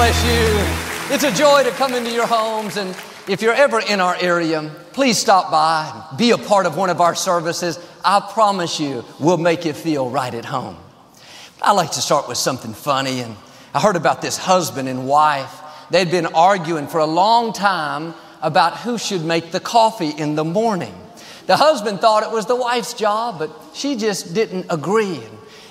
bless you. It's a joy to come into your homes. And if you're ever in our area, please stop by, and be a part of one of our services. I promise you, we'll make you feel right at home. I like to start with something funny. And I heard about this husband and wife. They'd been arguing for a long time about who should make the coffee in the morning. The husband thought it was the wife's job, but she just didn't agree.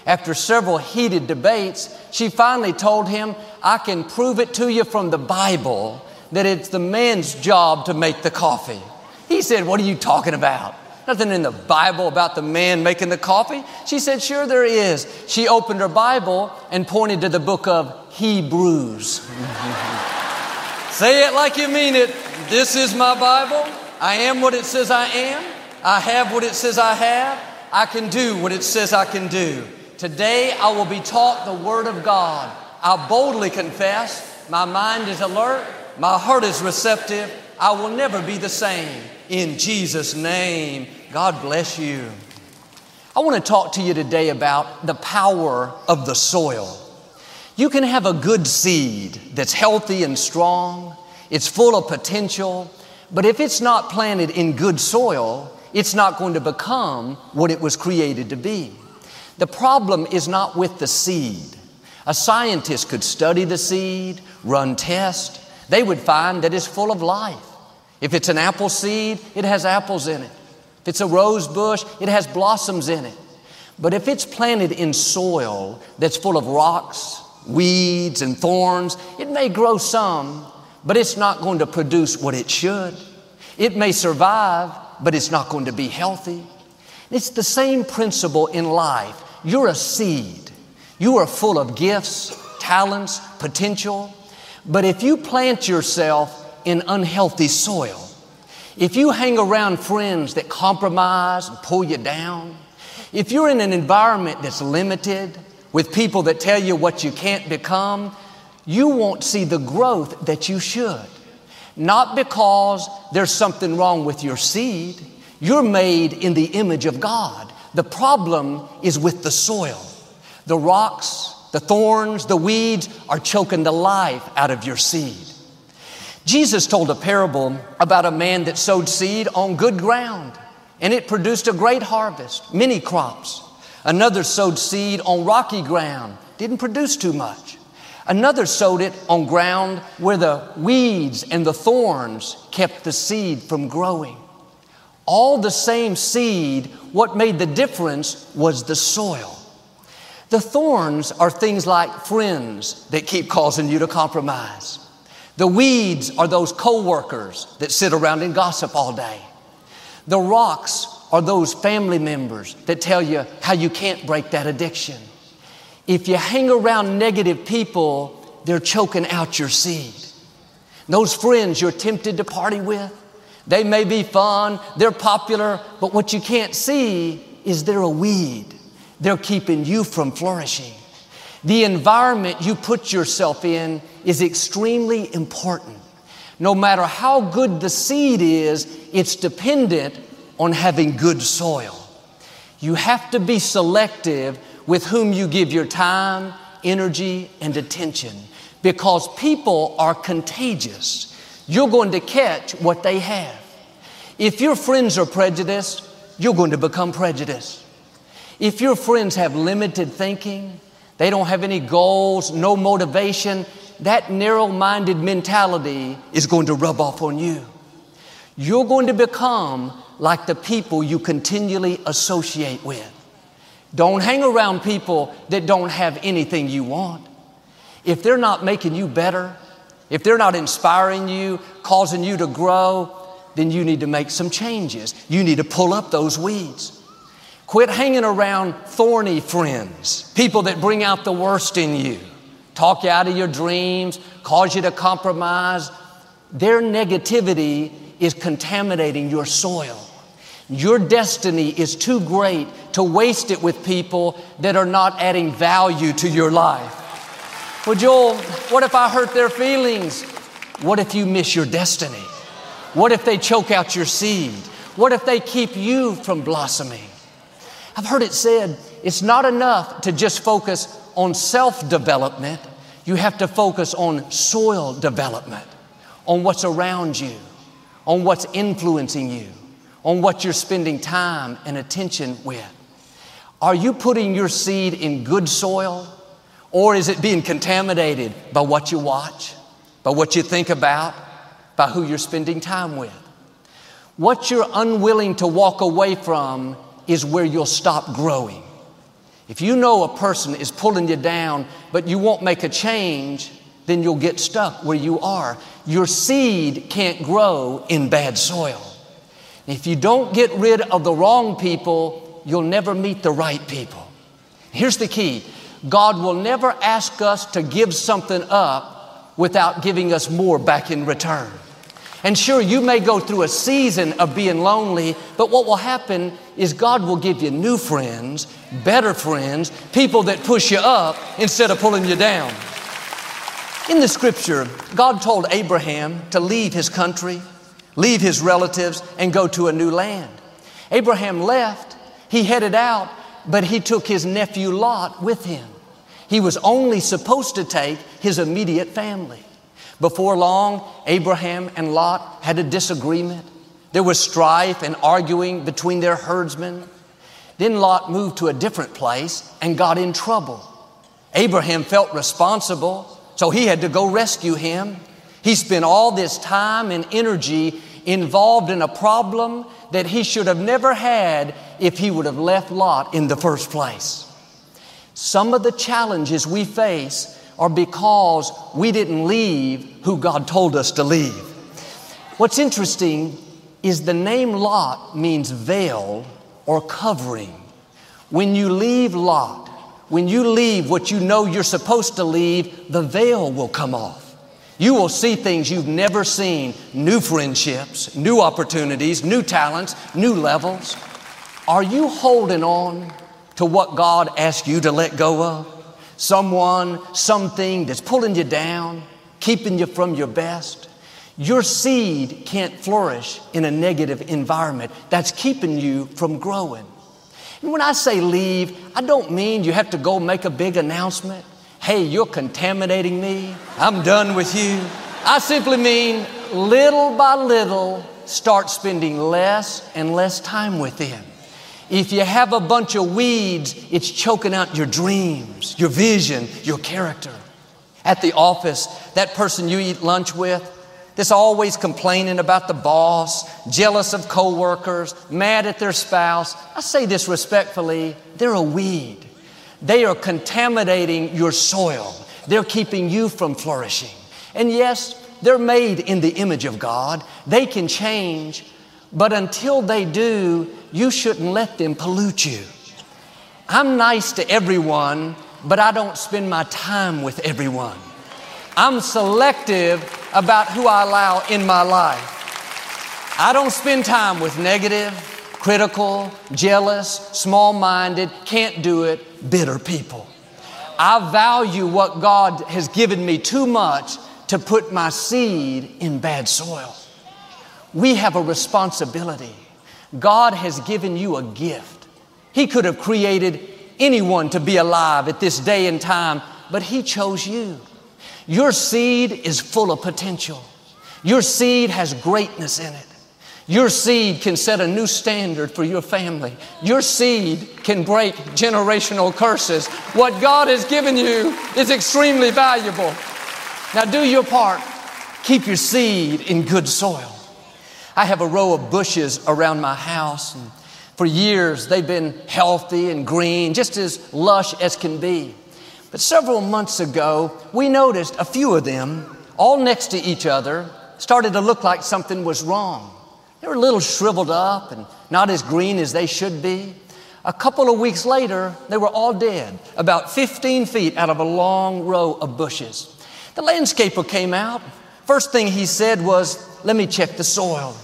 After several heated debates, she finally told him, I can prove it to you from the Bible that it's the man's job to make the coffee. He said, What are you talking about? Nothing in the Bible about the man making the coffee. She said, Sure, there is. She opened her Bible and pointed to the book of Hebrews. Say it like you mean it. This is my Bible. I am what it says I am. I have what it says I have. I can do what it says I can do. Today I will be taught the Word of God. I boldly confess, my mind is alert, my heart is receptive. I will never be the same. In Jesus' name, God bless you. I want to talk to you today about the power of the soil. You can have a good seed that's healthy and strong, it's full of potential, but if it's not planted in good soil, it's not going to become what it was created to be. The problem is not with the seed. A scientist could study the seed, run tests. They would find that it's full of life. If it's an apple seed, it has apples in it. If it's a rose bush, it has blossoms in it. But if it's planted in soil that's full of rocks, weeds, and thorns, it may grow some, but it's not going to produce what it should. It may survive, but it's not going to be healthy. It's the same principle in life. You're a seed. You are full of gifts, talents, potential. But if you plant yourself in unhealthy soil, if you hang around friends that compromise and pull you down, if you're in an environment that's limited with people that tell you what you can't become, you won't see the growth that you should. Not because there's something wrong with your seed. You're made in the image of God. The problem is with the soil. The rocks, the thorns, the weeds are choking the life out of your seed. Jesus told a parable about a man that sowed seed on good ground and it produced a great harvest, many crops. Another sowed seed on rocky ground, didn't produce too much. Another sowed it on ground where the weeds and the thorns kept the seed from growing all the same seed, what made the difference was the soil. The thorns are things like friends that keep causing you to compromise. The weeds are those coworkers that sit around and gossip all day. The rocks are those family members that tell you how you can't break that addiction. If you hang around negative people, they're choking out your seed. Those friends you're tempted to party with, they may be fun, they're popular, but what you can't see is they're a weed. They're keeping you from flourishing. The environment you put yourself in is extremely important. No matter how good the seed is, it's dependent on having good soil. You have to be selective with whom you give your time, energy, and attention because people are contagious. You're going to catch what they have. If your friends are prejudiced, you're going to become prejudiced. If your friends have limited thinking, they don't have any goals, no motivation, that narrow minded mentality is going to rub off on you. You're going to become like the people you continually associate with. Don't hang around people that don't have anything you want. If they're not making you better, if they're not inspiring you, causing you to grow, then you need to make some changes. You need to pull up those weeds. Quit hanging around thorny friends, people that bring out the worst in you, talk you out of your dreams, cause you to compromise. Their negativity is contaminating your soil. Your destiny is too great to waste it with people that are not adding value to your life. Well, Joel, what if I hurt their feelings? What if you miss your destiny? What if they choke out your seed? What if they keep you from blossoming? I've heard it said it's not enough to just focus on self development. You have to focus on soil development, on what's around you, on what's influencing you, on what you're spending time and attention with. Are you putting your seed in good soil or is it being contaminated by what you watch, by what you think about, by who you're spending time with? What you're unwilling to walk away from is where you'll stop growing. If you know a person is pulling you down, but you won't make a change, then you'll get stuck where you are. Your seed can't grow in bad soil. If you don't get rid of the wrong people, you'll never meet the right people. Here's the key God will never ask us to give something up without giving us more back in return. And sure, you may go through a season of being lonely, but what will happen is God will give you new friends, better friends, people that push you up instead of pulling you down. In the scripture, God told Abraham to leave his country, leave his relatives, and go to a new land. Abraham left, he headed out, but he took his nephew Lot with him. He was only supposed to take his immediate family. Before long, Abraham and Lot had a disagreement. There was strife and arguing between their herdsmen. Then Lot moved to a different place and got in trouble. Abraham felt responsible, so he had to go rescue him. He spent all this time and energy involved in a problem that he should have never had if he would have left Lot in the first place. Some of the challenges we face are because we didn't leave who God told us to leave. What's interesting is the name Lot means veil or covering. When you leave Lot, when you leave what you know you're supposed to leave, the veil will come off. You will see things you've never seen new friendships, new opportunities, new talents, new levels. Are you holding on to what God asked you to let go of? Someone, something that's pulling you down, keeping you from your best. Your seed can't flourish in a negative environment that's keeping you from growing. And when I say leave, I don't mean you have to go make a big announcement. Hey, you're contaminating me. I'm done with you. I simply mean little by little, start spending less and less time with them. If you have a bunch of weeds, it's choking out your dreams, your vision, your character. At the office, that person you eat lunch with, that's always complaining about the boss, jealous of coworkers, mad at their spouse. I say this respectfully, they're a weed. They are contaminating your soil. They're keeping you from flourishing. And yes, they're made in the image of God. They can change, but until they do, you shouldn't let them pollute you. I'm nice to everyone, but I don't spend my time with everyone. I'm selective about who I allow in my life. I don't spend time with negative, critical, jealous, small minded, can't do it, bitter people. I value what God has given me too much to put my seed in bad soil. We have a responsibility. God has given you a gift. He could have created anyone to be alive at this day and time, but He chose you. Your seed is full of potential. Your seed has greatness in it. Your seed can set a new standard for your family. Your seed can break generational curses. What God has given you is extremely valuable. Now do your part. Keep your seed in good soil. I have a row of bushes around my house. And for years, they've been healthy and green, just as lush as can be. But several months ago, we noticed a few of them, all next to each other, started to look like something was wrong. They were a little shriveled up and not as green as they should be. A couple of weeks later, they were all dead, about 15 feet out of a long row of bushes. The landscaper came out. First thing he said was, Let me check the soil.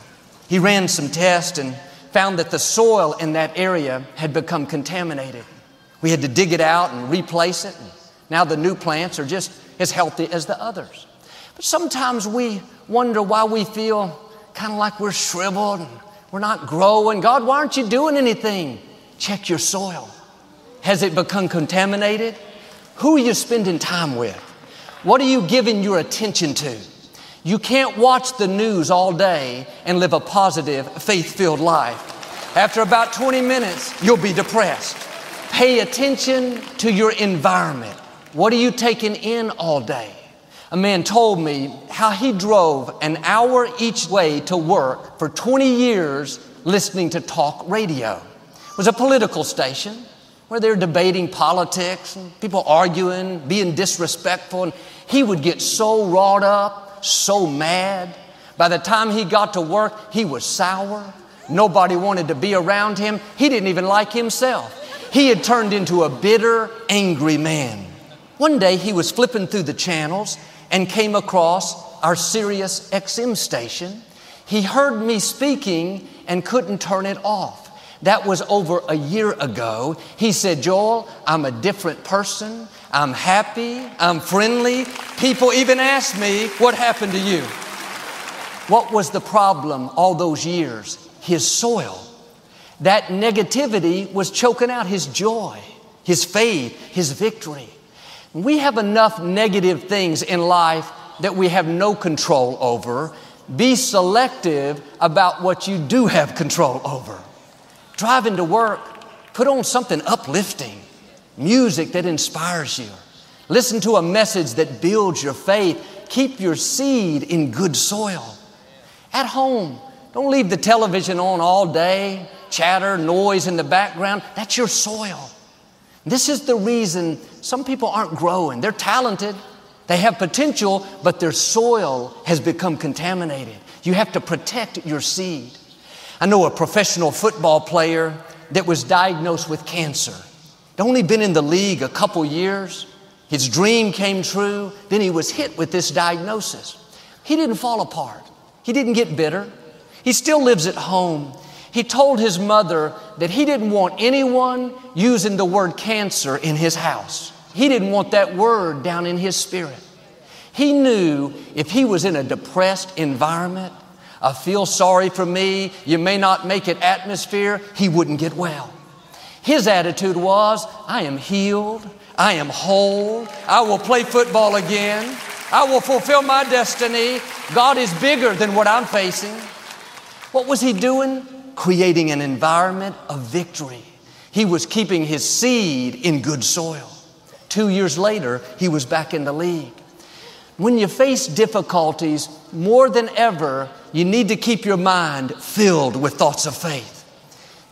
He ran some tests and found that the soil in that area had become contaminated. We had to dig it out and replace it. And now the new plants are just as healthy as the others. But sometimes we wonder why we feel kind of like we're shriveled and we're not growing. God, why aren't you doing anything? Check your soil. Has it become contaminated? Who are you spending time with? What are you giving your attention to? You can't watch the news all day and live a positive, faith filled life. After about 20 minutes, you'll be depressed. Pay attention to your environment. What are you taking in all day? A man told me how he drove an hour each way to work for 20 years listening to talk radio. It was a political station where they're debating politics and people arguing, being disrespectful. And he would get so wrought up, so mad. By the time he got to work, he was sour. Nobody wanted to be around him. He didn't even like himself. He had turned into a bitter, angry man. One day he was flipping through the channels and came across our Sirius XM station. He heard me speaking and couldn't turn it off. That was over a year ago. He said, Joel, I'm a different person. I'm happy. I'm friendly. People even ask me, What happened to you? What was the problem all those years? His soil. That negativity was choking out his joy, his faith, his victory. We have enough negative things in life that we have no control over. Be selective about what you do have control over. Driving to work, put on something uplifting, music that inspires you. Listen to a message that builds your faith. Keep your seed in good soil. At home, don't leave the television on all day, chatter, noise in the background. That's your soil. This is the reason some people aren't growing. They're talented, they have potential, but their soil has become contaminated. You have to protect your seed. I know a professional football player that was diagnosed with cancer. He'd only been in the league a couple years. His dream came true. Then he was hit with this diagnosis. He didn't fall apart. He didn't get bitter. He still lives at home. He told his mother that he didn't want anyone using the word cancer in his house. He didn't want that word down in his spirit. He knew if he was in a depressed environment, a feel sorry for me, you may not make it atmosphere, he wouldn't get well. His attitude was, I am healed, I am whole, I will play football again, I will fulfill my destiny. God is bigger than what I'm facing. What was he doing? creating an environment of victory. He was keeping his seed in good soil. Two years later, he was back in the league. When you face difficulties, more than ever, you need to keep your mind filled with thoughts of faith.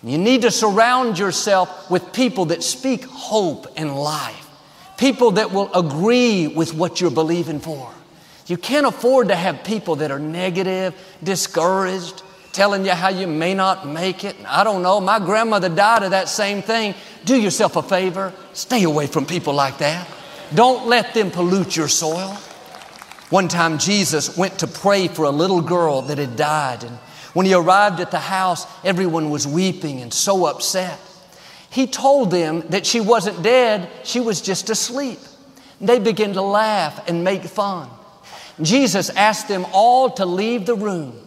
You need to surround yourself with people that speak hope and life, people that will agree with what you're believing for. You can't afford to have people that are negative, discouraged, telling you how you may not make it. I don't know. My grandmother died of that same thing. Do yourself a favor. Stay away from people like that. Don't let them pollute your soil. One time Jesus went to pray for a little girl that had died. And when he arrived at the house, everyone was weeping and so upset. He told them that she wasn't dead, she was just asleep. They began to laugh and make fun. Jesus asked them all to leave the room.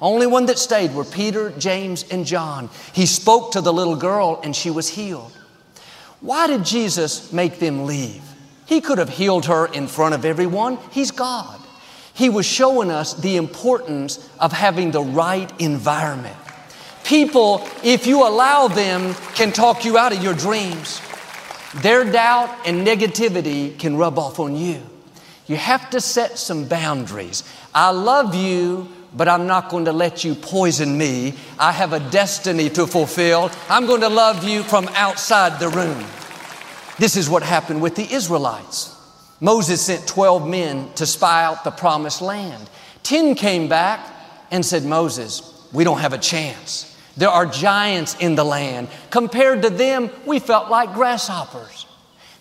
Only one that stayed were Peter, James, and John. He spoke to the little girl and she was healed. Why did Jesus make them leave? He could have healed her in front of everyone. He's God. He was showing us the importance of having the right environment. People, if you allow them, can talk you out of your dreams. Their doubt and negativity can rub off on you. You have to set some boundaries. I love you, but I'm not going to let you poison me. I have a destiny to fulfill. I'm going to love you from outside the room. This is what happened with the Israelites. Moses sent 12 men to spy out the promised land. 10 came back and said, Moses, we don't have a chance. There are giants in the land. Compared to them, we felt like grasshoppers.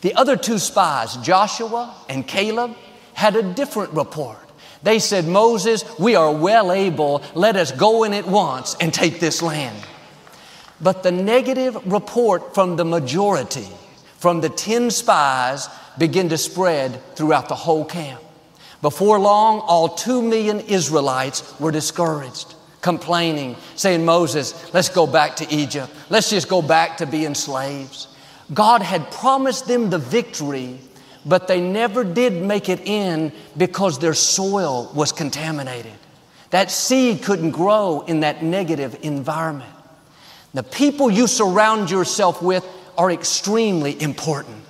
The other two spies, Joshua and Caleb, had a different report. They said, Moses, we are well able. Let us go in at once and take this land. But the negative report from the majority, from the 10 spies, began to spread throughout the whole camp. Before long, all two million Israelites were discouraged, complaining, saying, Moses, let's go back to Egypt. Let's just go back to being slaves. God had promised them the victory, but they never did make it in because their soil was contaminated. That seed couldn't grow in that negative environment. The people you surround yourself with are extremely important.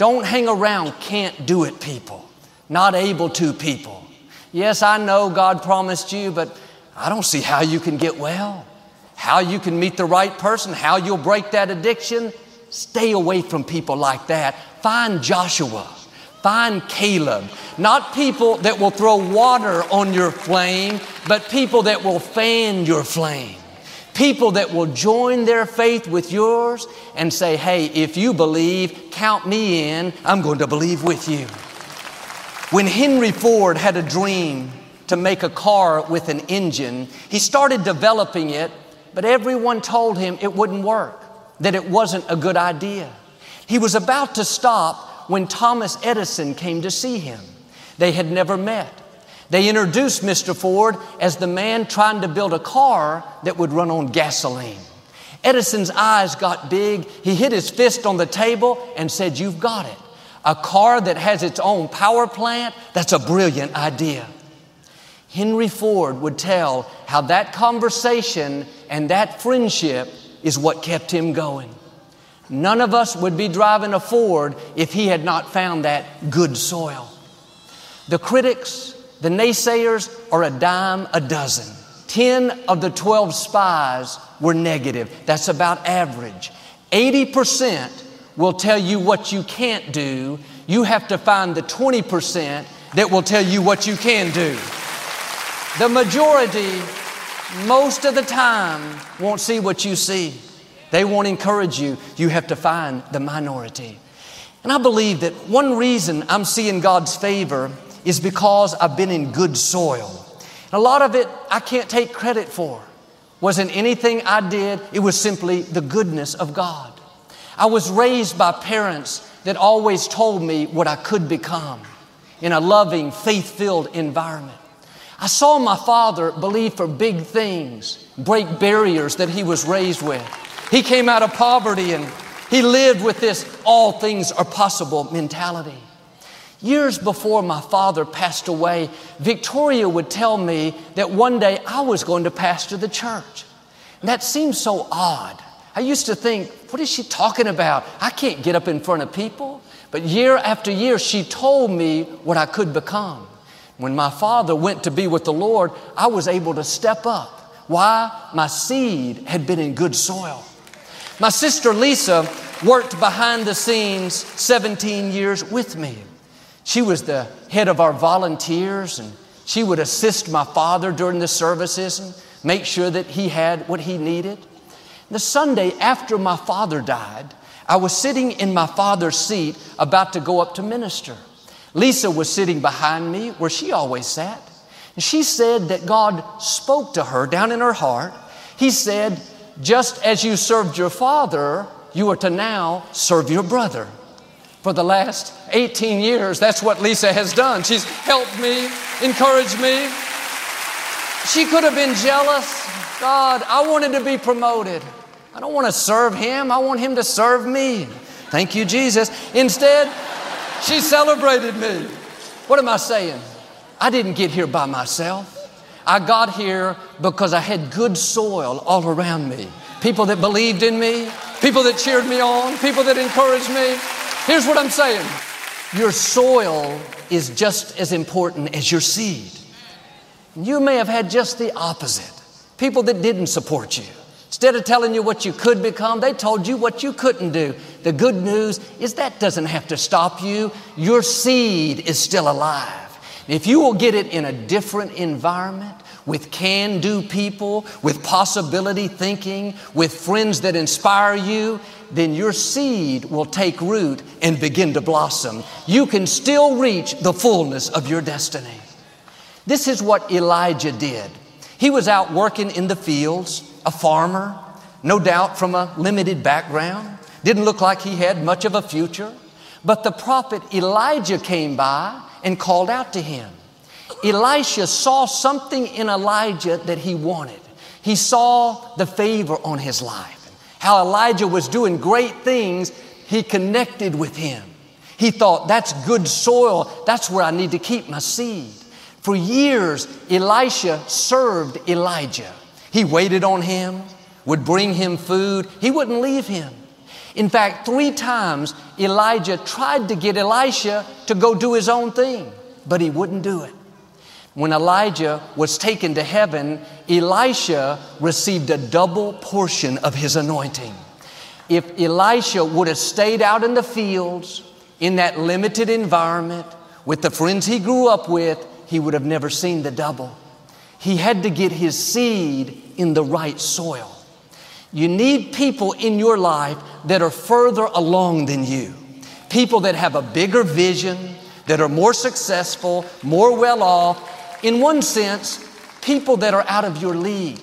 Don't hang around can't do it people, not able to people. Yes, I know God promised you, but I don't see how you can get well, how you can meet the right person, how you'll break that addiction. Stay away from people like that. Find Joshua. Find Caleb. Not people that will throw water on your flame, but people that will fan your flame. People that will join their faith with yours and say, hey, if you believe, count me in. I'm going to believe with you. When Henry Ford had a dream to make a car with an engine, he started developing it, but everyone told him it wouldn't work, that it wasn't a good idea. He was about to stop when Thomas Edison came to see him. They had never met. They introduced Mr. Ford as the man trying to build a car that would run on gasoline. Edison's eyes got big. He hit his fist on the table and said, You've got it. A car that has its own power plant, that's a brilliant idea. Henry Ford would tell how that conversation and that friendship is what kept him going. None of us would be driving a Ford if he had not found that good soil. The critics, the naysayers are a dime a dozen. 10 of the 12 spies were negative. That's about average. 80% will tell you what you can't do. You have to find the 20% that will tell you what you can do. The majority, most of the time, won't see what you see. They won't encourage you. You have to find the minority. And I believe that one reason I'm seeing God's favor is because I've been in good soil. And a lot of it I can't take credit for. Wasn't anything I did, it was simply the goodness of God. I was raised by parents that always told me what I could become in a loving, faith filled environment. I saw my father believe for big things, break barriers that he was raised with. He came out of poverty and he lived with this all things are possible mentality. Years before my father passed away, Victoria would tell me that one day I was going to pastor the church. And that seemed so odd. I used to think, what is she talking about? I can't get up in front of people. But year after year, she told me what I could become. When my father went to be with the Lord, I was able to step up. Why? My seed had been in good soil. My sister Lisa worked behind the scenes 17 years with me. She was the head of our volunteers and she would assist my father during the services and make sure that he had what he needed. The Sunday after my father died, I was sitting in my father's seat about to go up to minister. Lisa was sitting behind me where she always sat. And she said that God spoke to her down in her heart. He said, just as you served your father, you are to now serve your brother. For the last 18 years, that's what Lisa has done. She's helped me, encouraged me. She could have been jealous. God, I wanted to be promoted. I don't want to serve him, I want him to serve me. Thank you, Jesus. Instead, she celebrated me. What am I saying? I didn't get here by myself. I got here because I had good soil all around me. People that believed in me, people that cheered me on, people that encouraged me. Here's what I'm saying your soil is just as important as your seed. You may have had just the opposite people that didn't support you. Instead of telling you what you could become, they told you what you couldn't do. The good news is that doesn't have to stop you. Your seed is still alive. If you will get it in a different environment, with can do people, with possibility thinking, with friends that inspire you, then your seed will take root and begin to blossom. You can still reach the fullness of your destiny. This is what Elisha did. He was out working in the fields, a farmer, no doubt from a limited background, didn't look like he had much of a future. But the prophet Elijah came by and called out to him. Elisha saw something in Elijah that he wanted. He saw the favor on his life. How Elijah was doing great things, he connected with him. He thought, that's good soil. That's where I need to keep my seed. For years, Elisha served Elijah. He waited on him, would bring him food. He wouldn't leave him. In fact, three times Elijah tried to get Elisha to go do his own thing, but he wouldn't do it. When Elijah was taken to heaven, Elisha received a double portion of his anointing. If Elisha would have stayed out in the fields, in that limited environment, with the friends he grew up with, he would have never seen the double. He had to get his seed in the right soil. You need people in your life that are further along than you. People that have a bigger vision, that are more successful, more well off. In one sense, people that are out of your league.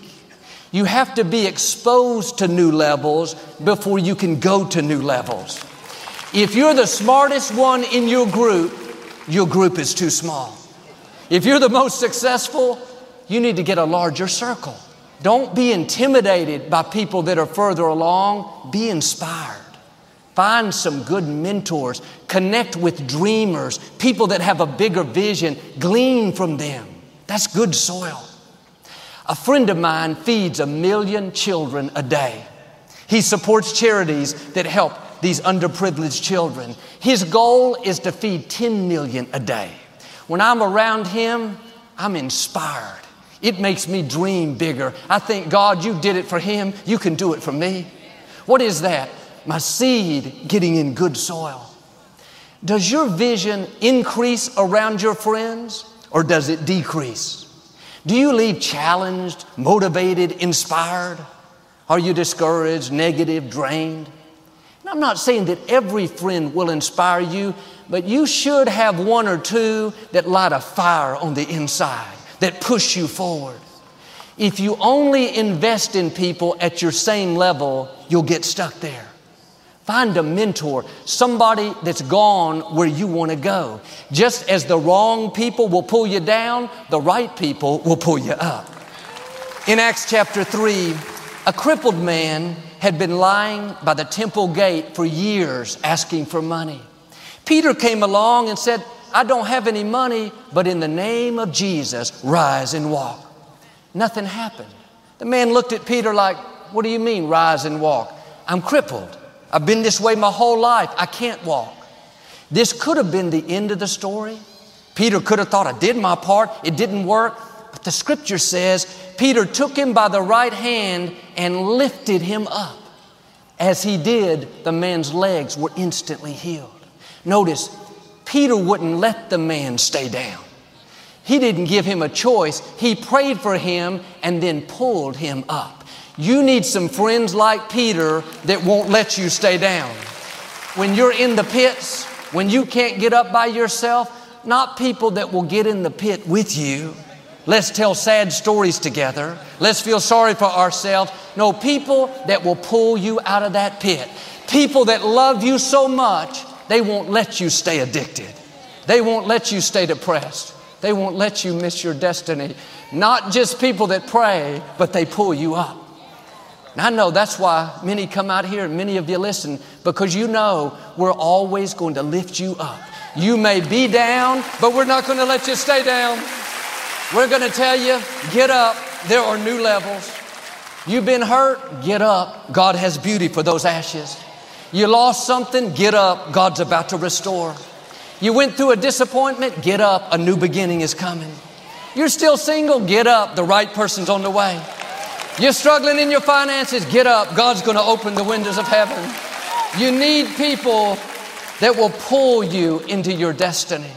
You have to be exposed to new levels before you can go to new levels. If you're the smartest one in your group, your group is too small. If you're the most successful, you need to get a larger circle. Don't be intimidated by people that are further along. Be inspired. Find some good mentors. Connect with dreamers, people that have a bigger vision. Glean from them. That's good soil. A friend of mine feeds a million children a day. He supports charities that help these underprivileged children. His goal is to feed 10 million a day. When I'm around him, I'm inspired. It makes me dream bigger. I think, God, you did it for him. You can do it for me. What is that? My seed getting in good soil. Does your vision increase around your friends or does it decrease? Do you leave challenged, motivated, inspired? Are you discouraged, negative, drained? And I'm not saying that every friend will inspire you, but you should have one or two that light a fire on the inside that push you forward. If you only invest in people at your same level, you'll get stuck there. Find a mentor, somebody that's gone where you want to go. Just as the wrong people will pull you down, the right people will pull you up. In Acts chapter 3, a crippled man had been lying by the temple gate for years asking for money. Peter came along and said, I don't have any money, but in the name of Jesus, rise and walk. Nothing happened. The man looked at Peter like, What do you mean, rise and walk? I'm crippled. I've been this way my whole life. I can't walk. This could have been the end of the story. Peter could have thought, I did my part, it didn't work. But the scripture says, Peter took him by the right hand and lifted him up. As he did, the man's legs were instantly healed. Notice, Peter wouldn't let the man stay down. He didn't give him a choice. He prayed for him and then pulled him up. You need some friends like Peter that won't let you stay down. When you're in the pits, when you can't get up by yourself, not people that will get in the pit with you. Let's tell sad stories together. Let's feel sorry for ourselves. No, people that will pull you out of that pit. People that love you so much they won't let you stay addicted. They won't let you stay depressed. They won't let you miss your destiny. Not just people that pray, but they pull you up. And I know that's why many come out here and many of you listen because you know we're always going to lift you up. You may be down, but we're not going to let you stay down. We're going to tell you, get up. There are new levels. You've been hurt, get up. God has beauty for those ashes. You lost something, get up. God's about to restore. You went through a disappointment, get up. A new beginning is coming. You're still single, get up. The right person's on the way. You're struggling in your finances, get up. God's going to open the windows of heaven. You need people that will pull you into your destiny.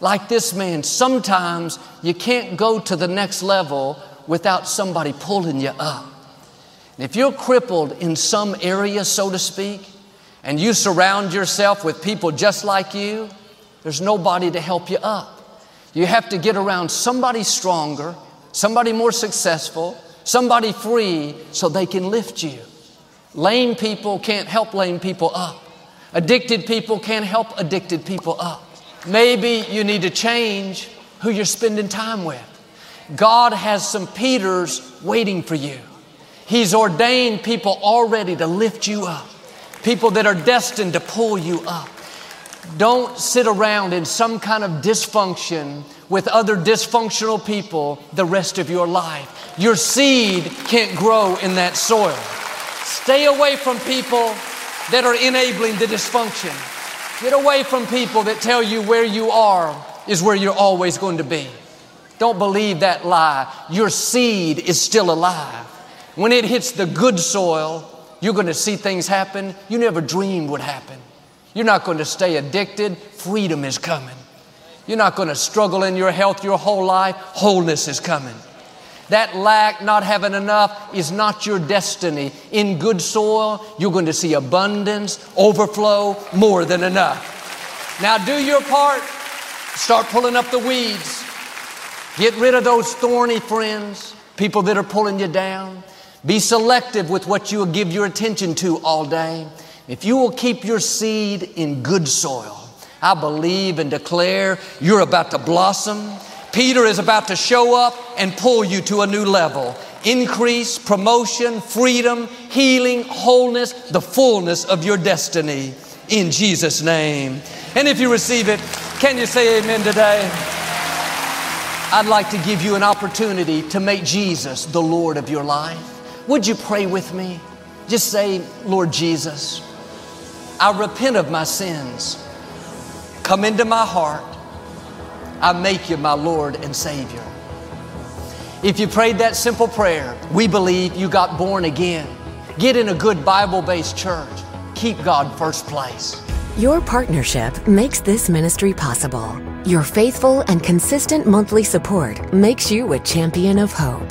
Like this man, sometimes you can't go to the next level without somebody pulling you up. If you're crippled in some area, so to speak, and you surround yourself with people just like you, there's nobody to help you up. You have to get around somebody stronger, somebody more successful, somebody free so they can lift you. Lame people can't help lame people up. Addicted people can't help addicted people up. Maybe you need to change who you're spending time with. God has some Peters waiting for you. He's ordained people already to lift you up, people that are destined to pull you up. Don't sit around in some kind of dysfunction with other dysfunctional people the rest of your life. Your seed can't grow in that soil. Stay away from people that are enabling the dysfunction. Get away from people that tell you where you are is where you're always going to be. Don't believe that lie. Your seed is still alive. When it hits the good soil, you're going to see things happen you never dreamed would happen. You're not going to stay addicted. Freedom is coming. You're not going to struggle in your health your whole life. Wholeness is coming. That lack, not having enough, is not your destiny. In good soil, you're going to see abundance, overflow, more than enough. Now, do your part. Start pulling up the weeds. Get rid of those thorny friends, people that are pulling you down. Be selective with what you give your attention to all day. If you will keep your seed in good soil, I believe and declare you're about to blossom. Peter is about to show up and pull you to a new level. Increase, promotion, freedom, healing, wholeness, the fullness of your destiny in Jesus' name. And if you receive it, can you say amen today? I'd like to give you an opportunity to make Jesus the Lord of your life. Would you pray with me? Just say, Lord Jesus, I repent of my sins. Come into my heart. I make you my Lord and Savior. If you prayed that simple prayer, we believe you got born again. Get in a good Bible based church. Keep God first place. Your partnership makes this ministry possible. Your faithful and consistent monthly support makes you a champion of hope.